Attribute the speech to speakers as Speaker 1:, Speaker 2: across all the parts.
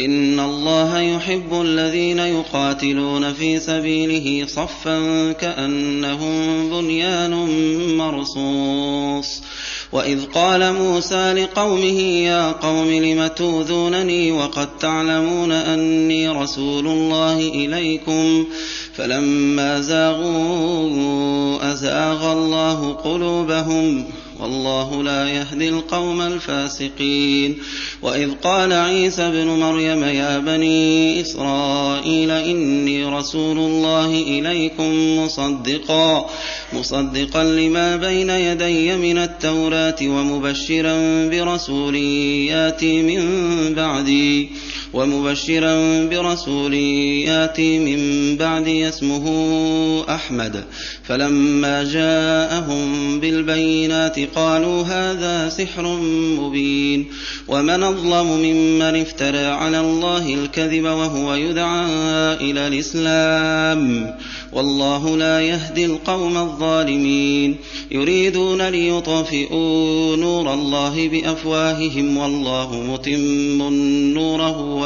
Speaker 1: ان الله يحب الذين يقاتلون في سبيله صفا كانهم بنيان مرصوص. واذ قال موسى لقومه يا قوم لم توذونني وقد تعلمون اني رسول الله اليكم فلما زاغوا ازاغ الله قلوبهم والله لا يهدي القوم الفاسقين. وإذ قال عيسى ابن مريم يا بني إسرائيل إني رسول الله إليكم مصدقا مصدقا لما بين يدي من التوراة ومبشرا برسول ياتي من بعدي. ومبشرا برسول ياتي من بعدي اسمه أحمد. فلما جاءهم بالبينات قالوا هذا سحر مبين. ومن أظلم ممن افترى على الله الكذب وهو يدعى إلى الإسلام. والله لا يهدي القوم الظالمين. يريدون ليطفئوا نور الله بأفواههم والله متم نوره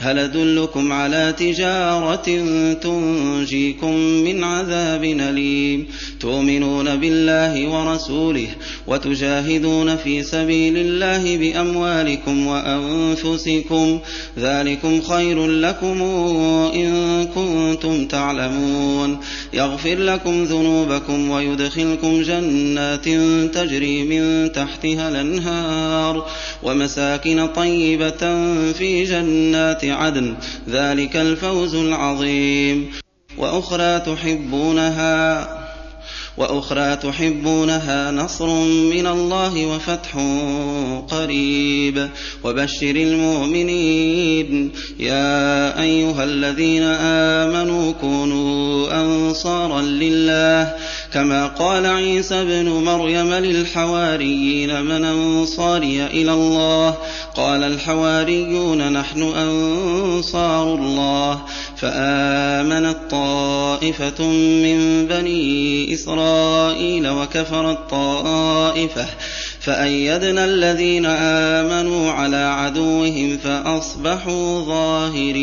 Speaker 1: هل أدلكم على تجارة تنجيكم من عذاب أليم؟ تؤمنون بالله ورسوله وتجاهدون في سبيل الله بأموالكم وأنفسكم. ذلكم خير لكم إن كنتم تعلمون. يغفر لكم ذنوبكم ويدخلكم جنات تجري من تحتها الأنهار. ومساكن طيبة في جنات عدن ذلك الفوز العظيم. وأخرى تحبونها وأخرى تحبونها نصر من الله وفتح قريب. وبشر المؤمنين يا أيها الذين آمنوا كونوا أنصارا لله كما قال عيسى ابن مريم للحواريين من أنصاري إلى الله. قال الحواريون نحن أنصار الله. فامنت طائفه من بني إسرائيل وكفرت طائفه فأيدنا الذين آمنوا على عدوهم فأصبحوا ظاهرين.